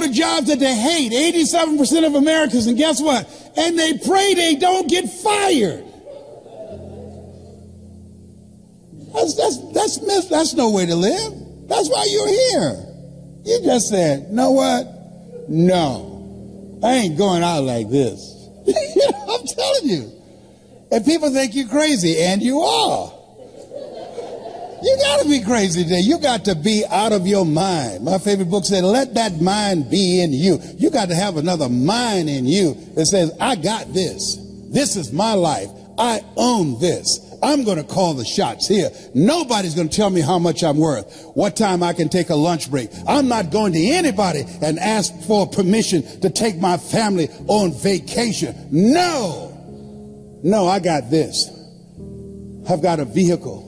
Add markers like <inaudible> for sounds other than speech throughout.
go to jobs that they hate, 87% of Americans, and guess what? And they pray they don't get fired. That's, that's, that's, myth. that's no way to live. That's why you're here. You just said, know what? No, I ain't going out like this. <laughs> I'm telling you. And people think you're crazy, and you are. You got to be crazy today. You got to be out of your mind. My favorite book said, let that mind be in you. You got to have another mind in you that says, I got this. This is my life. I own this. I'm going to call the shots here. Nobody's going to tell me how much I'm worth, what time I can take a lunch break. I'm not going to anybody and ask for permission to take my family on vacation. No. No, I got this. I've got a vehicle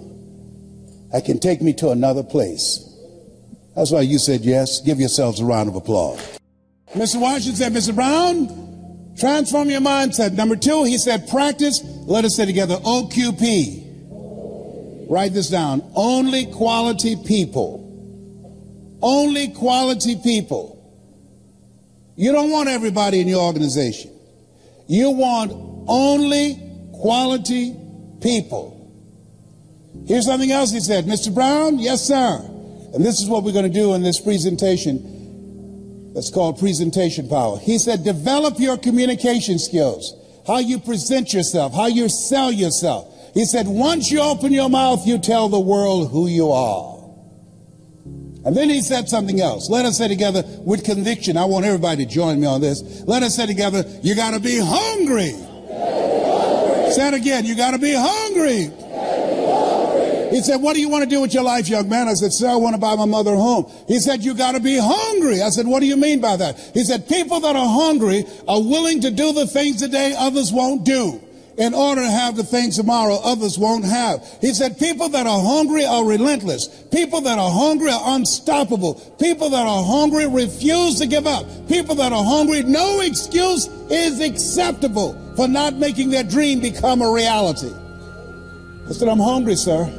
that can take me to another place. That's why you said yes. Give yourselves a round of applause. Mr. Washington said, Mr. Brown, transform your mindset. Number two, he said, practice. Let us say together, OQP. Write this down. Only quality people. Only quality people. You don't want everybody in your organization. You want only quality people. Here's something else he said. Mr. Brown, yes, sir. And this is what we're going to do in this presentation. That's called presentation power. He said, develop your communication skills, how you present yourself, how you sell yourself. He said, once you open your mouth, you tell the world who you are. And then he said something else. Let us say together with conviction. I want everybody to join me on this. Let us say together, you got to be hungry. Say it again. You got to be hungry. He said, What do you want to do with your life, young man? I said, Sir, I want to buy my mother a home. He said, You got to be hungry. I said, What do you mean by that? He said, People that are hungry are willing to do the things today others won't do in order to have the things tomorrow others won't have. He said, people that are hungry are relentless. People that are hungry are unstoppable. People that are hungry refuse to give up. People that are hungry, no excuse is acceptable for not making their dream become a reality. I said, I'm hungry, sir.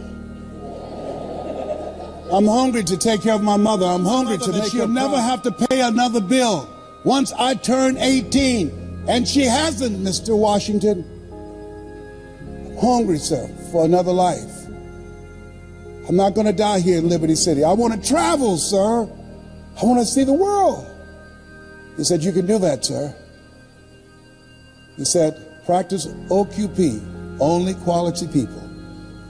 I'm hungry to take care of my mother. I'm hungry to that she'll never have to pay another bill once I turn 18. And she hasn't, Mr. Washington. I'm hungry, sir, for another life. I'm not going to die here in Liberty City. I want to travel, sir. I want to see the world. He said, You can do that, sir. He said, Practice OQP, only quality people.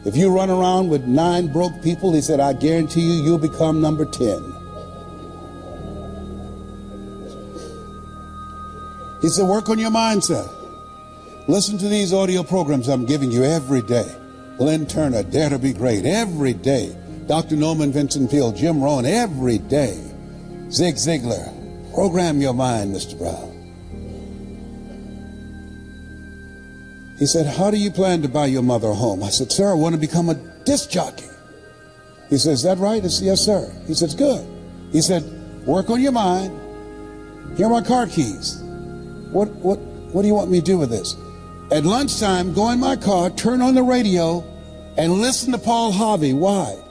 If you run around with nine broke people, he said, I guarantee you, you'll become number 10. He said, work on your mindset. Listen to these audio programs I'm giving you every day. Glenn Turner, Dare to Be Great, every day. Dr. Norman Vincent Peale, Jim Rohn, every day. Zig Ziglar, program your mind, Mr. Brown. He said, How do you plan to buy your mother a home? I said, Sir, I want to become a disc jockey. He said, Is that right? I said, Yes, sir. He said, Good. He said, Work on your mind. Here are my car keys. What, what, what do you want me to do with this? At lunchtime, go in my car, turn on the radio, and listen to Paul Harvey. Why?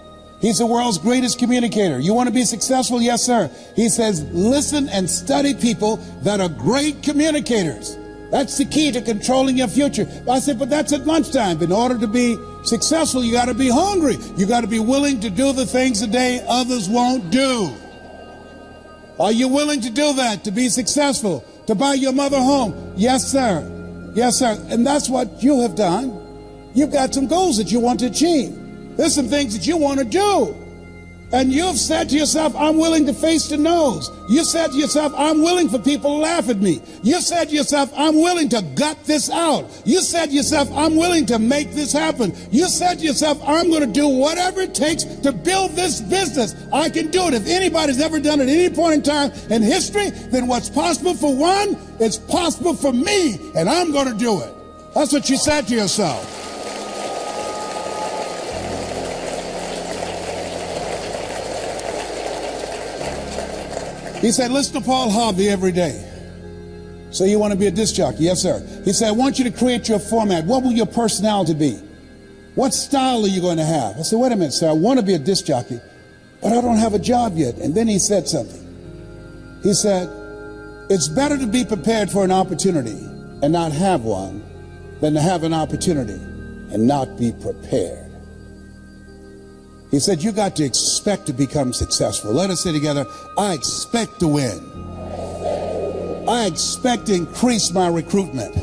He's the world's greatest communicator. You want to be successful? Yes, sir. He says, listen and study people that are great communicators. That's the key to controlling your future. I said, but that's at lunchtime. In order to be successful, you got to be hungry. You got to be willing to do the things today others won't do. Are you willing to do that to be successful? To buy your mother home? Yes, sir. Yes, sir. And that's what you have done. You've got some goals that you want to achieve. There's some things that you want to do. And you've said to yourself, I'm willing to face the nose. You said to yourself, I'm willing for people to laugh at me. You said to yourself, I'm willing to gut this out. You said to yourself, I'm willing to make this happen. You said to yourself, I'm going to do whatever it takes to build this business. I can do it. If anybody's ever done it at any point in time in history, then what's possible for one is possible for me, and I'm going to do it. That's what you said to yourself. He said, listen to Paul Harvey every day. So you want to be a disc jockey? Yes, sir. He said, I want you to create your format. What will your personality be? What style are you going to have? I said, wait a minute, sir. I want to be a disc jockey, but I don't have a job yet. And then he said something. He said, It's better to be prepared for an opportunity and not have one than to have an opportunity and not be prepared. He said, You got to expect to become successful. Let us say together, I expect to win. I expect to increase my recruitment.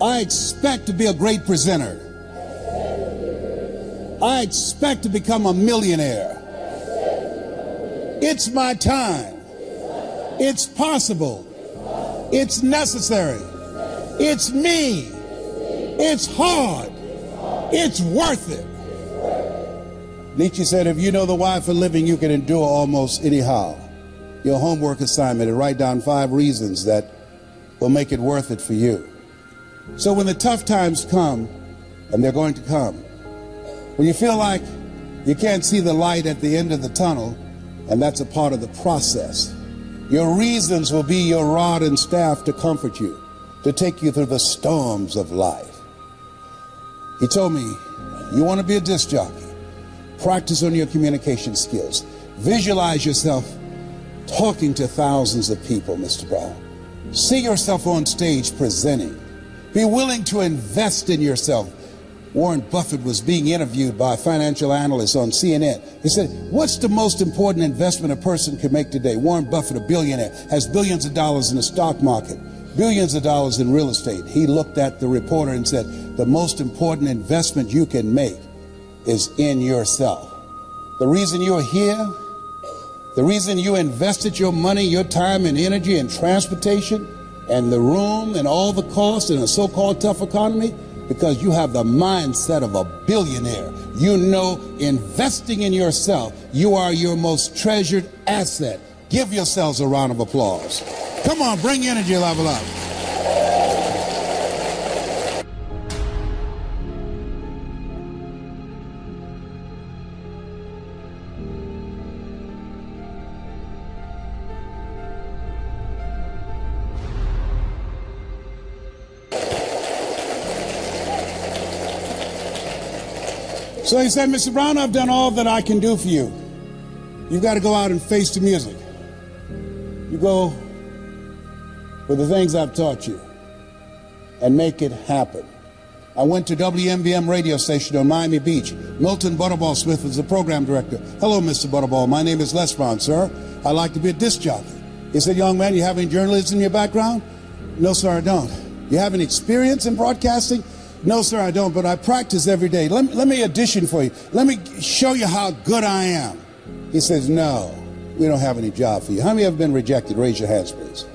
I expect to be a great presenter. I expect to become a millionaire. It's my time. It's possible. It's necessary. It's me. It's hard. It's worth it. Nietzsche said, if you know the why for living, you can endure almost anyhow. Your homework assignment and write down five reasons that will make it worth it for you. So when the tough times come, and they're going to come, when you feel like you can't see the light at the end of the tunnel, and that's a part of the process, your reasons will be your rod and staff to comfort you, to take you through the storms of life. He told me, You want to be a disc jockey? Practice on your communication skills. Visualize yourself talking to thousands of people, Mr. Brown. See yourself on stage presenting. Be willing to invest in yourself. Warren Buffett was being interviewed by a financial analyst on CNN. He said, What's the most important investment a person can make today? Warren Buffett, a billionaire, has billions of dollars in the stock market, billions of dollars in real estate. He looked at the reporter and said, The most important investment you can make is in yourself. The reason you're here, the reason you invested your money, your time, and energy and transportation and the room and all the costs in a so called tough economy, because you have the mindset of a billionaire. You know, investing in yourself, you are your most treasured asset. Give yourselves a round of applause. Come on, bring energy level up. So he said, Mr. Brown, I've done all that I can do for you. You've got to go out and face the music. You go with the things I've taught you and make it happen. I went to WMBM radio station on Miami Beach. Milton Butterball Smith was the program director. Hello, Mr. Butterball. My name is Les Brown, sir. I'd like to be a disc jockey. He said, young man, you have any journalism in your background? No, sir, I don't. You have any experience in broadcasting? No, sir, I don't, but I practice every day. Let, let me audition for you. Let me show you how good I am. He says, No, we don't have any job for you. How many have been rejected? Raise your hands, please.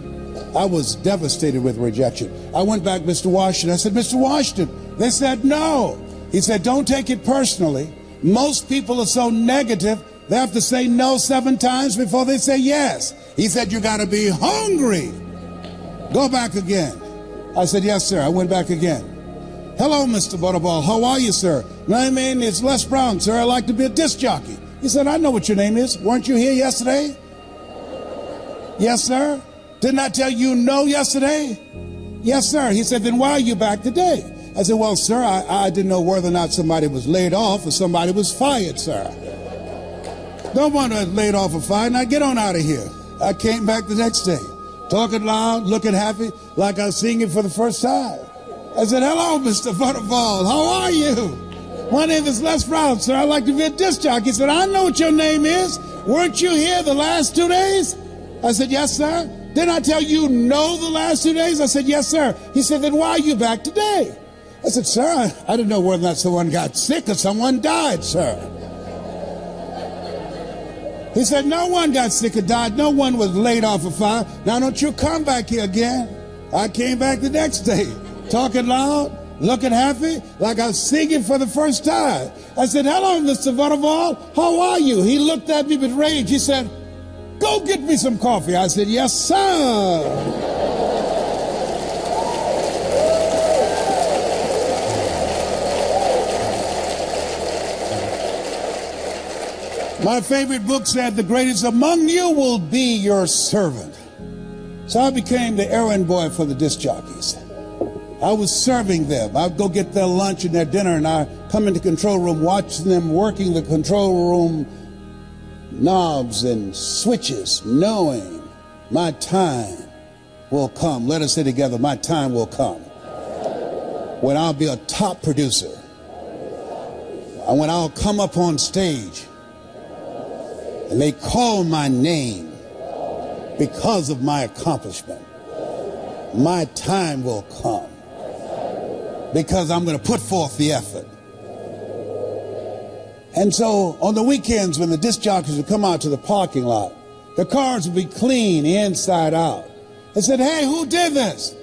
I was devastated with rejection. I went back, Mr. Washington. I said, Mr. Washington, they said no. He said, Don't take it personally. Most people are so negative, they have to say no seven times before they say yes. He said, You got to be hungry. Go back again. I said, Yes, sir. I went back again. Hello, Mr. Butterball. How are you, sir? My name is Les Brown, sir. I'd like to be a disc jockey. He said, I know what your name is. Weren't you here yesterday? Yes, sir. Didn't I tell you no yesterday? Yes, sir. He said, then why are you back today? I said, well, sir, I, I didn't know whether or not somebody was laid off or somebody was fired, sir. Don't want to laid off or fired. Now get on out of here. I came back the next day, talking loud, looking happy, like I was singing for the first time. I said, hello, Mr. Butterball. How are you? My name is Les Brown, sir. I'd like to be a disc jockey. He said, I know what your name is. Weren't you here the last two days? I said, yes, sir. Didn't I tell you no the last two days? I said, yes, sir. He said, then why are you back today? I said, sir, I, I didn't know whether or not someone got sick or someone died, sir. He said, no one got sick or died. No one was laid off of fire. Now don't you come back here again. I came back the next day talking loud, looking happy, like I was singing for the first time. I said, Hello, Mr. Butterball. How are you? He looked at me with rage. He said, Go get me some coffee. I said, Yes, sir. My favorite book said, The greatest among you will be your servant. So I became the errand boy for the disc jockeys. I was serving them. I'd go get their lunch and their dinner, and I come into control room, watching them working the control room knobs and switches, knowing my time will come. Let us say together, my time will come. When I'll be a top producer. And when I'll come up on stage and they call my name because of my accomplishment, my time will come because I'm going to put forth the effort. And so on the weekends when the disc jockeys would come out to the parking lot, the cars would be clean inside out. They said, hey, who did this?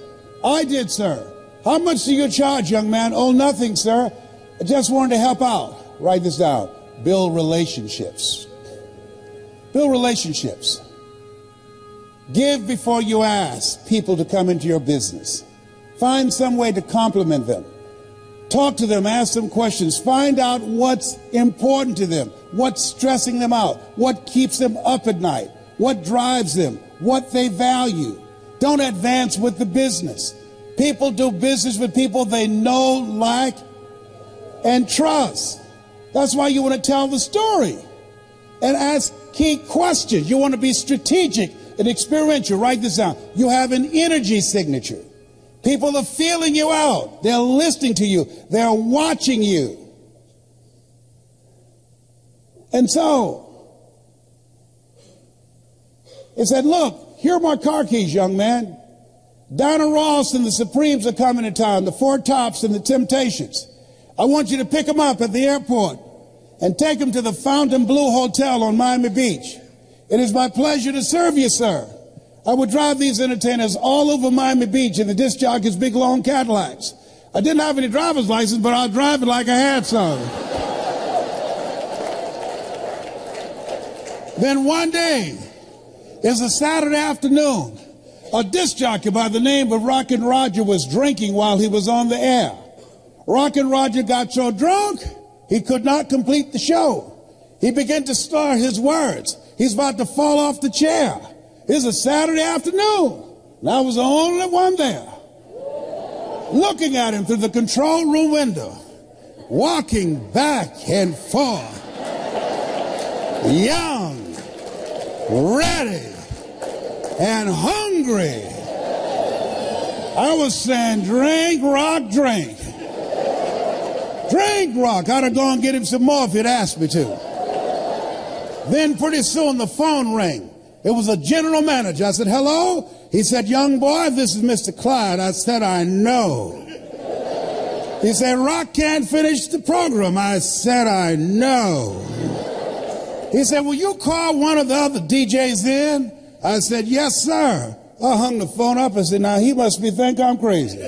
I did, sir. How much do you charge, young man? Oh, nothing, sir. I just wanted to help out. Write this down. Build relationships. Build relationships. Give before you ask people to come into your business. Find some way to compliment them. Talk to them, ask them questions, find out what's important to them, what's stressing them out, what keeps them up at night, what drives them, what they value. Don't advance with the business. People do business with people they know, like, and trust. That's why you want to tell the story and ask key questions. You want to be strategic and experiential. Write this down. You have an energy signature. People are feeling you out. They're listening to you. They're watching you. And so, he said, look, here are my car keys, young man. Diana Ross and the Supremes are coming to town, the Four Tops and the Temptations. I want you to pick them up at the airport and take them to the Fontainebleau Hotel on Miami Beach. It is my pleasure to serve you, sir. I would drive these entertainers all over Miami Beach in the disc jockeys' big long Cadillacs. I didn't have any driver's license, but I'd drive it like I had some. then one day, it's a Saturday afternoon, a disc jockey by the name of Rockin' Roger was drinking while he was on the air. Rockin' Roger got so drunk, he could not complete the show. He began to slur his words. He's about to fall off the chair. It's a Saturday afternoon. And I was the only one there. Looking at him through the control room window, walking back and forth. Young, ready, and hungry. I was saying, drink, rock, drink. Drink, rock. I'd have gone and get him some more if he'd asked me to. Then pretty soon the phone rang. It was a general manager. I said, hello? He said, young boy, this is Mr. Klein. I said, I know. He said, Rock can't finish the program. I said, I know. He said, will you call one of the other DJs in? I said, yes, sir. I hung the phone up and said, now he must be think I'm crazy.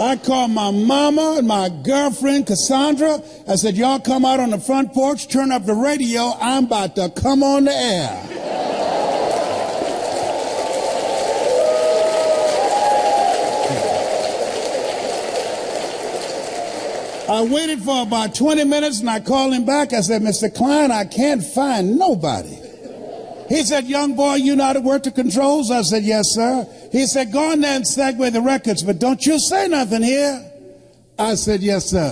I called my mama and my girlfriend, Cassandra. I said, y'all come out on the front porch, turn up the radio. I'm about to come on the air. I waited for about 20 minutes and I called him back. I said, Mr. Klein, I can't find nobody. He said, young boy, you know how to work the controls? I said, yes, sir. He said, go on there and segue the records, but don't you say nothing here. I said, yes, sir.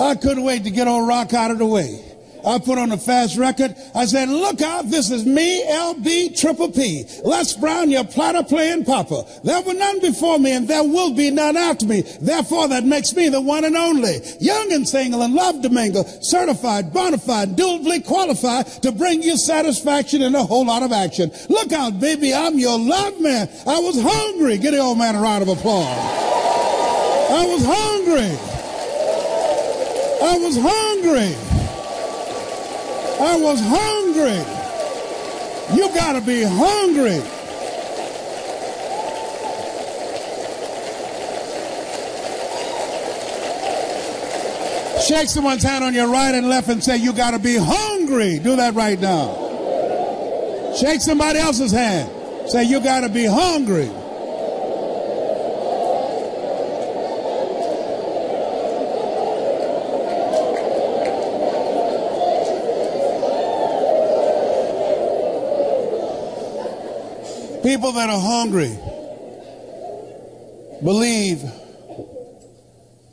I couldn't wait to get old rock out of the way. I put on a fast record. I said, look out, this is me, LB Triple P. Les Brown, your platter playing papa. There were none before me and there will be none after me. Therefore, that makes me the one and only. Young and single and love to mingle. Certified, bona fide, duly qualified to bring you satisfaction and a whole lot of action. Look out, baby, I'm your love man. I was hungry. Get the old man a round of applause. I was hungry. I was hungry. I was hungry. You got to be hungry. Shake someone's hand on your right and left and say, You got to be hungry. Do that right now. Shake somebody else's hand. Say, You got to be hungry. People that are hungry believe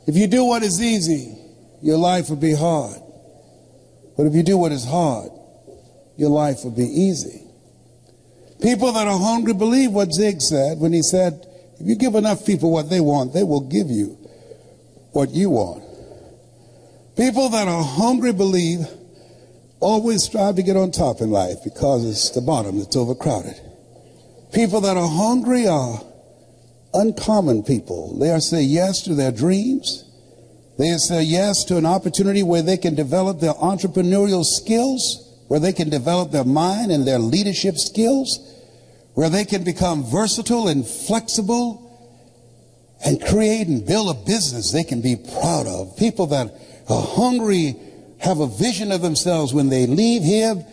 if you do what is easy, your life will be hard. But if you do what is hard, your life will be easy. People that are hungry believe what Zig said when he said, if you give enough people what they want, they will give you what you want. People that are hungry believe always strive to get on top in life because it's the bottom that's overcrowded. People that are hungry are uncommon people. They are say yes to their dreams. They say yes to an opportunity where they can develop their entrepreneurial skills, where they can develop their mind and their leadership skills, where they can become versatile and flexible and create and build a business they can be proud of. People that are hungry have a vision of themselves when they leave here,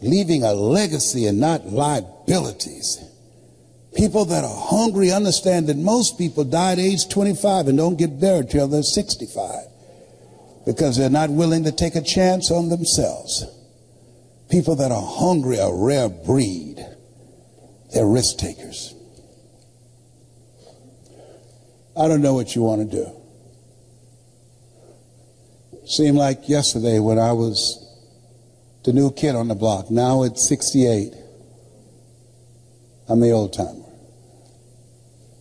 leaving a legacy and not liabilities. People that are hungry understand that most people die at age 25 and don't get buried till they're 65 because they're not willing to take a chance on themselves. People that are hungry are a rare breed. They're risk takers. I don't know what you want to do. Seemed like yesterday when I was the new kid on the block. Now at 68, I'm the old timer.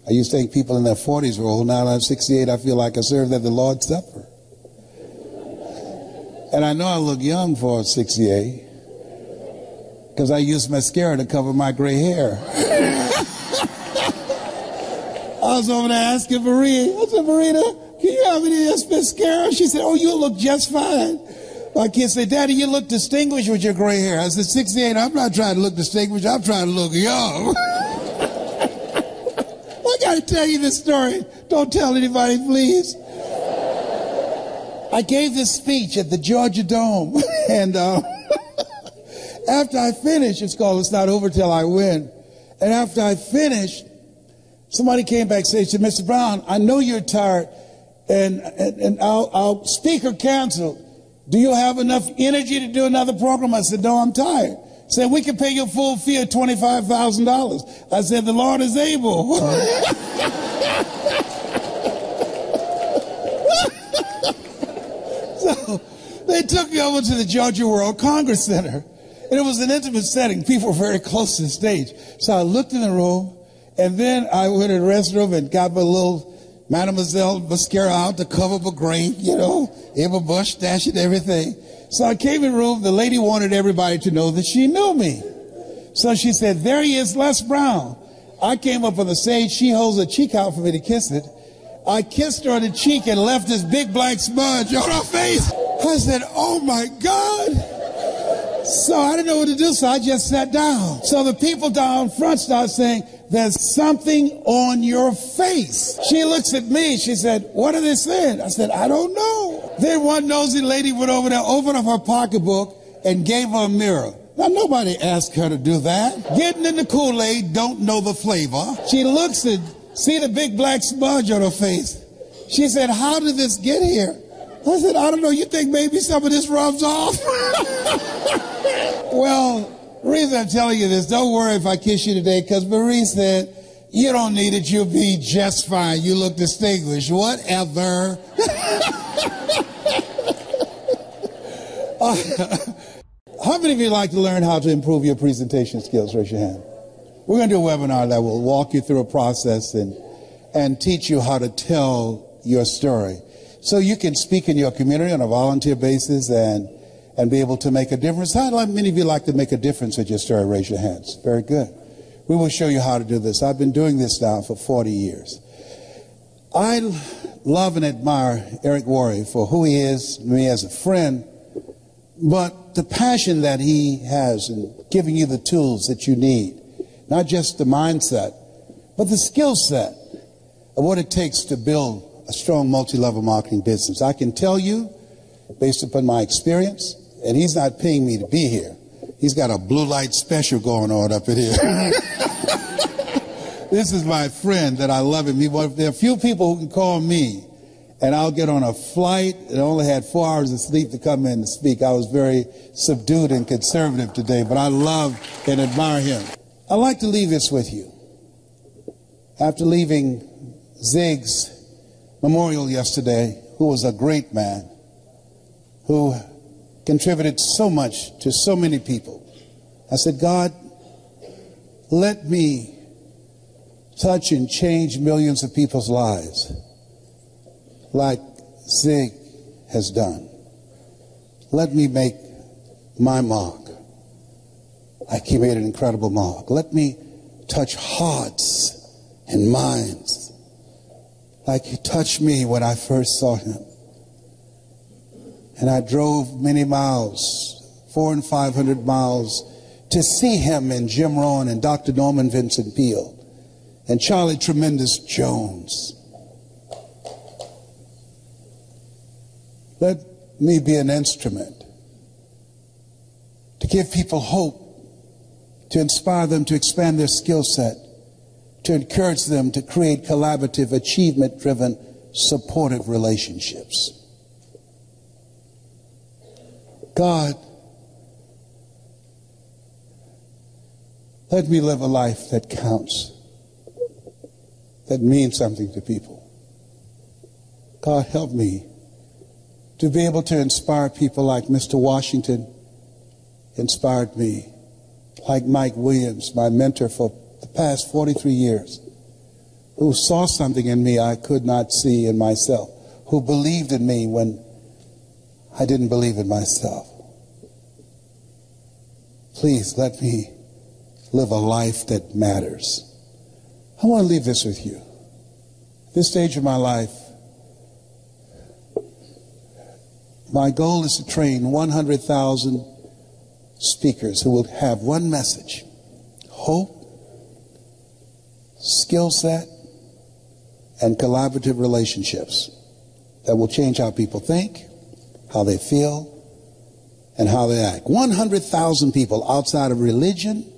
I used to think people in their 40s were old. Now I'm 68, I feel like I served at the Lord's Supper. And I know I look young for 68 because I used mascara to cover my gray hair. <laughs> I was over there asking Marie. I said, Marita, can you have any of this mascara? She said, oh, you look just fine. My kids say, Daddy, you look distinguished with your gray hair. I said, 68, I'm not trying to look distinguished. I'm trying to look young. <laughs> I got to tell you this story. Don't tell anybody, please. I gave this speech at the Georgia Dome. <laughs> and uh, <laughs> after I finished, it's called It's Not Over Till I Win. And after I finished, somebody came back and said, Mr. Brown, I know you're tired and, and, and I'll, I'll speaker cancel. Do you have enough energy to do another program? I said, no, I'm tired. Said, we can pay you full fee of $25,000. I said, the Lord is able. <laughs> so they took me over to the Georgia World Congress Center. And it was an intimate setting. People were very close to the stage. So I looked in the room, and then I went to the restroom and got my little Mademoiselle mascara out to cover my grain, you know, Emma Bush stash and everything. So I came in the room. The lady wanted everybody to know that she knew me. So she said, there he is, Les Brown. I came up on the stage. She holds a cheek out for me to kiss it. I kissed her on the cheek and left this big black smudge on her face. I said, oh my God. So I didn't know what to do, so I just sat down. So the people down front started saying, there's something on your face. She looks at me. She said, what are they saying? I said, I don't know. Then one nosy lady went over there, opened up her pocketbook, and gave her a mirror. Now, nobody asked her to do that. Getting in the Kool-Aid, don't know the flavor. She looks and see the big black smudge on her face. She said, how did this get here? I said, I don't know. You think maybe some of this rubs off? <laughs> well, reason I'm telling you this, don't worry if I kiss you today, because Marie said, you don't need it. You'll be just fine. You look distinguished. Whatever. <laughs> uh, how many of you like to learn how to improve your presentation skills? Raise your hand. We're going to do a webinar that will walk you through a process and, and teach you how to tell your story. So you can speak in your community on a volunteer basis and, and be able to make a difference. How many of you like to make a difference with your story? Raise your hands. Very good. We will show you how to do this. I've been doing this now for 40 years. I love and admire Eric Worre for who he is, me as a friend, but the passion that he has in giving you the tools that you need, not just the mindset, but the skill set of what it takes to build a strong multi-level marketing business. I can tell you, based upon my experience, and he's not paying me to be here. He's got a blue light special going on up in here. <laughs> this is my friend that I love him. There are a few people who can call me and I'll get on a flight and only had four hours of sleep to come in to speak. I was very subdued and conservative today, but I love and admire him. I'd like to leave this with you. After leaving Zig's memorial yesterday, who was a great man, who contributed so much to so many people. I said, God, let me touch and change millions of people's lives like Zig has done. Let me make my mark he made an incredible mark. Let me touch hearts and minds like he touched me when I first saw him. And I drove many miles, four and five hundred miles, to see him and Jim Rohn and Dr. Norman Vincent Peale and Charlie Tremendous Jones. Let me be an instrument to give people hope, to inspire them to expand their skill set, to encourage them to create collaborative, achievement driven, supportive relationships. God, let me live a life that counts, that means something to people. God, help me to be able to inspire people like Mr. Washington inspired me, like Mike Williams, my mentor for the past 43 years, who saw something in me I could not see in myself, who believed in me when I didn't believe in myself. Please let me live a life that matters. I want to leave this with you. This stage of my life, my goal is to train 100,000 speakers who will have one message hope, skill set, and collaborative relationships that will change how people think, how they feel, and how they act. 100,000 people outside of religion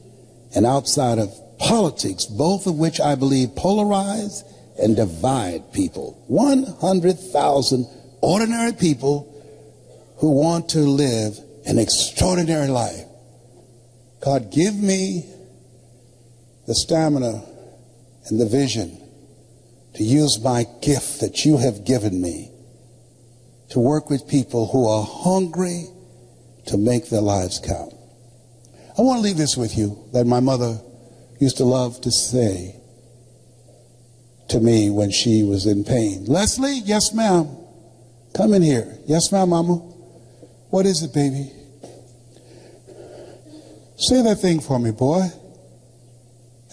and outside of politics, both of which I believe polarize and divide people. 100,000 ordinary people who want to live an extraordinary life. God, give me the stamina and the vision to use my gift that you have given me to work with people who are hungry to make their lives count. I want to leave this with you that my mother used to love to say to me when she was in pain. Leslie, yes, ma'am. Come in here. Yes, ma'am, mama. What is it, baby? Say that thing for me, boy.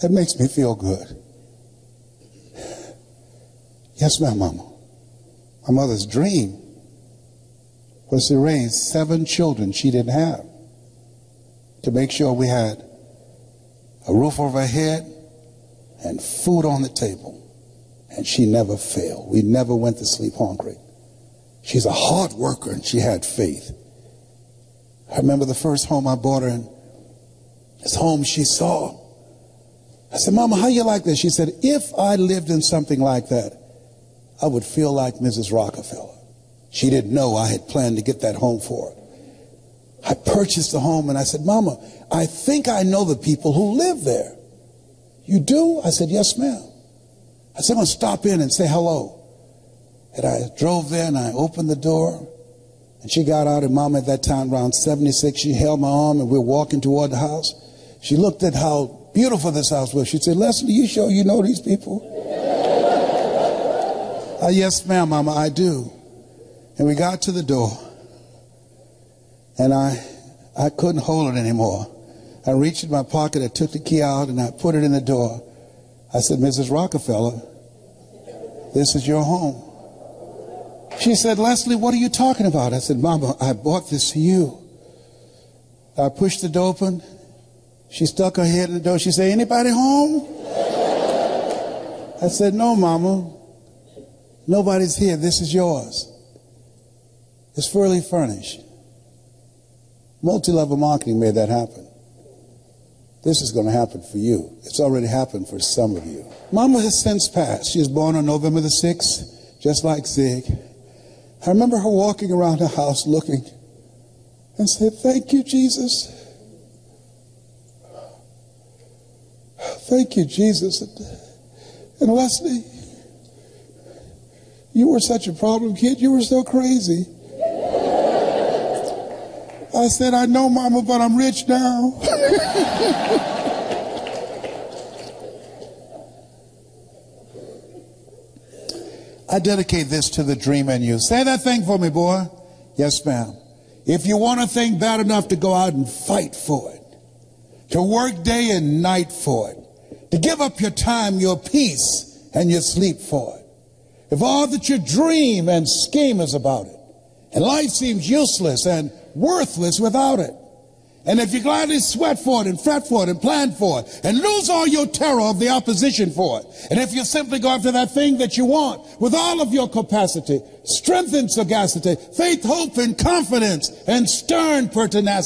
That makes me feel good. Yes, ma'am, mama. My mother's dream was to raise seven children she didn't have to make sure we had a roof over our head and food on the table. And she never failed. We never went to sleep hungry. She's a hard worker and she had faith. I remember the first home I bought her in this home she saw. I said, Mama, how you like this? She said, if I lived in something like that, I would feel like Mrs. Rockefeller. She didn't know I had planned to get that home for her. I purchased the home and I said, Mama, I think I know the people who live there. You do? I said, Yes, ma'am. I said, I'm going to stop in and say hello. And I drove there and I opened the door. And she got out, and Mama at that time, around 76, she held my arm and we were walking toward the house. She looked at how beautiful this house was. She said, Leslie, you sure you know these people? Uh, yes, ma'am, Mama, I do. And we got to the door. And I, I couldn't hold it anymore. I reached in my pocket, I took the key out, and I put it in the door. I said, Mrs. Rockefeller, this is your home. She said, Leslie, what are you talking about? I said, Mama, I bought this for you. I pushed the door open. She stuck her head in the door. She said, Anybody home? I said, No, Mama. Nobody's here. This is yours. It's fully furnished. Multi level marketing made that happen. This is going to happen for you. It's already happened for some of you. Mama has since passed. She was born on November the 6th, just like Zig. I remember her walking around the house looking and said, Thank you, Jesus. Thank you, Jesus. And Leslie, you were such a problem kid. You were so crazy. I said, I know, Mama, but I'm rich now. <laughs> I dedicate this to the dream in you. Say that thing for me, boy. Yes, ma'am. If you want a thing bad enough to go out and fight for it, to work day and night for it, to give up your time, your peace, and your sleep for it. If all that you dream and scheme is about it, and life seems useless and worthless without it, and if you gladly sweat for it and fret for it and plan for it and lose all your terror of the opposition for it, and if you simply go after that thing that you want with all of your capacity, strength and sagacity, faith, hope, and confidence, and stern pertinacity,